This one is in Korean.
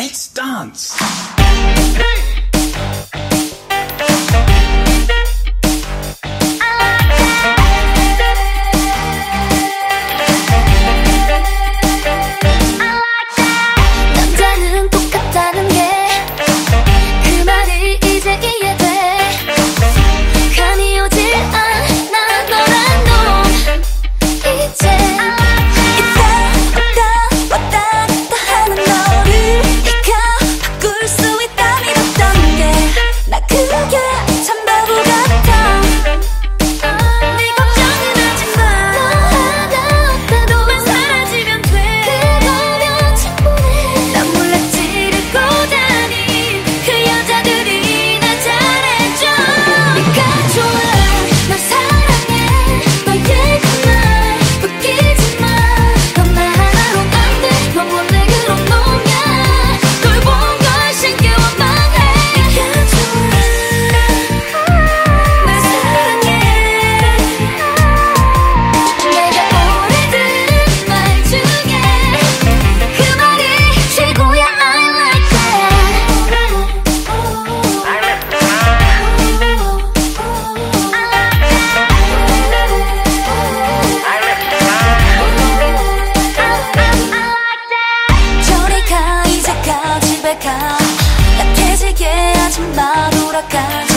Let's dance! 돌아가 약해지게 하지 마 돌아가.